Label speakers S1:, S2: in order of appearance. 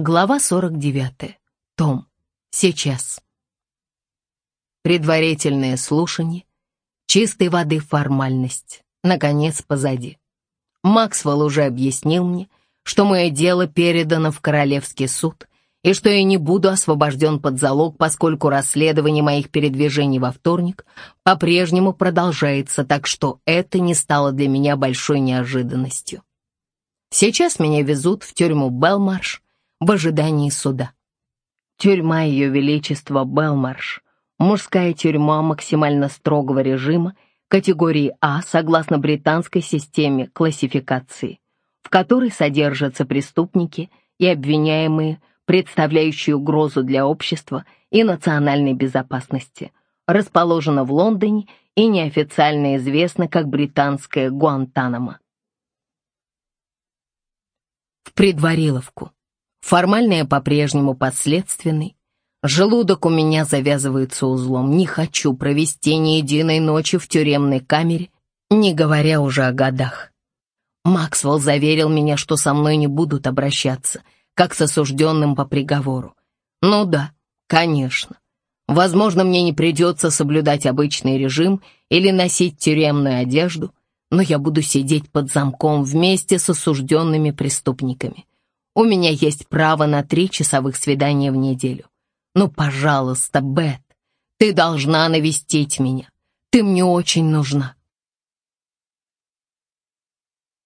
S1: Глава 49. Том. Сейчас. Предварительное слушание. Чистой воды формальность. Наконец, позади. Максвелл уже объяснил мне, что мое дело передано в Королевский суд и что я не буду освобожден под залог, поскольку расследование моих передвижений во вторник по-прежнему продолжается, так что это не стало для меня большой неожиданностью. Сейчас меня везут в тюрьму Белмарш, в ожидании суда. Тюрьма Ее Величества Белмарш, мужская тюрьма максимально строгого режима, категории А согласно британской системе классификации, в которой содержатся преступники и обвиняемые, представляющие угрозу для общества и национальной безопасности, расположена в Лондоне и неофициально известна как британская Гуантанамо. В предвариловку. Формально я по-прежнему подследственный. Желудок у меня завязывается узлом. Не хочу провести ни единой ночи в тюремной камере, не говоря уже о годах. Максвелл заверил меня, что со мной не будут обращаться, как с осужденным по приговору. Ну да, конечно. Возможно, мне не придется соблюдать обычный режим или носить тюремную одежду, но я буду сидеть под замком вместе с осужденными преступниками. У меня есть право на три часовых свидания в неделю. Ну, пожалуйста, Бет, ты должна навестить меня. Ты мне очень нужна.